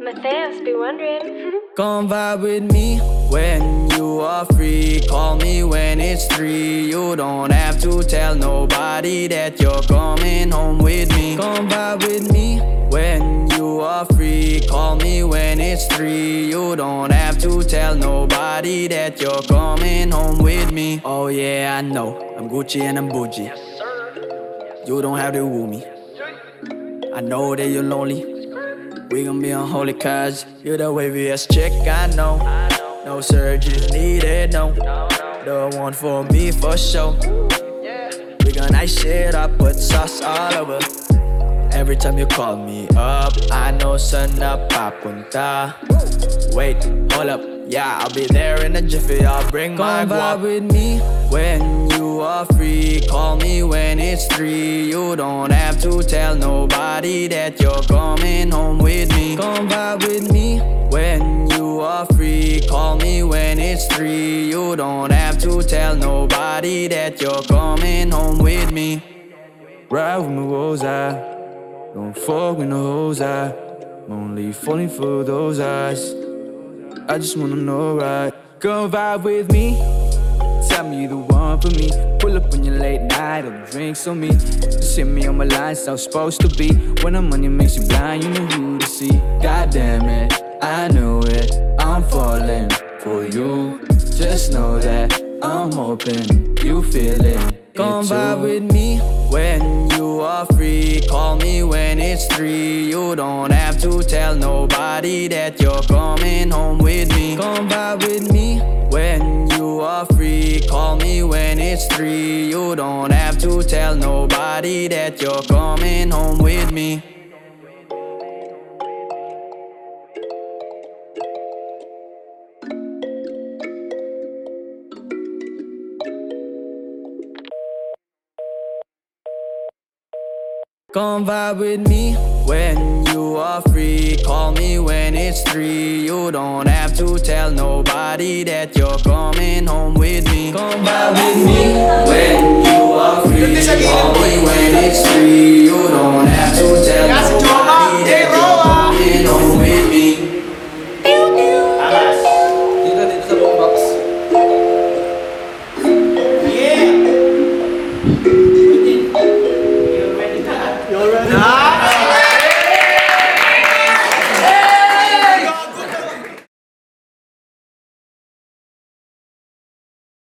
Matthias be wondering. Come vibe with me when you are free. Call me when it's three. You don't have to tell nobody that you're coming home with me. Come vibe with me when you are free. Call me when it's three. You don't have to tell nobody that you're coming home with me. Oh yeah, I know. I'm Gucci and I'm bougie. You don't have to woo me. I know that you're lonely. We gon' be on holy cause you're the waviest chick I know. No surgery needed, no. The one for me for sure. We gon' ice shit up, put sauce all over. Every time you call me up, I know sun up, papunta. Wait, hold up, yeah, I'll be there in a jiffy. I'll bring my guap. vibe with me when you are free. Call me when it's three. You don't have to tell nobody that you're coming home You don't have to tell nobody that you're coming home with me. Ride with my woes, I don't fuck with no hoes, I I'm only falling for those eyes. I just wanna know right. Come vibe with me. Tell me you're the one for me. Pull up on your late night, the drinks on me. Just hit me on my lines, I'm supposed to be. When the money makes you blind, you know who to see. God damn it, I know it. I'm falling for you. Just know that I'm hoping you feel it. Come vibe with me when you are free. Call me when it's three. You don't have to tell nobody that you're coming home with me. Come vibe with me when you are free. Call me when it's three. You don't have to tell nobody that you're coming home with me. Come vibe with me when you are free. Call me when it's three. You don't have to tell nobody that you're coming home with me. Come vibe with me when you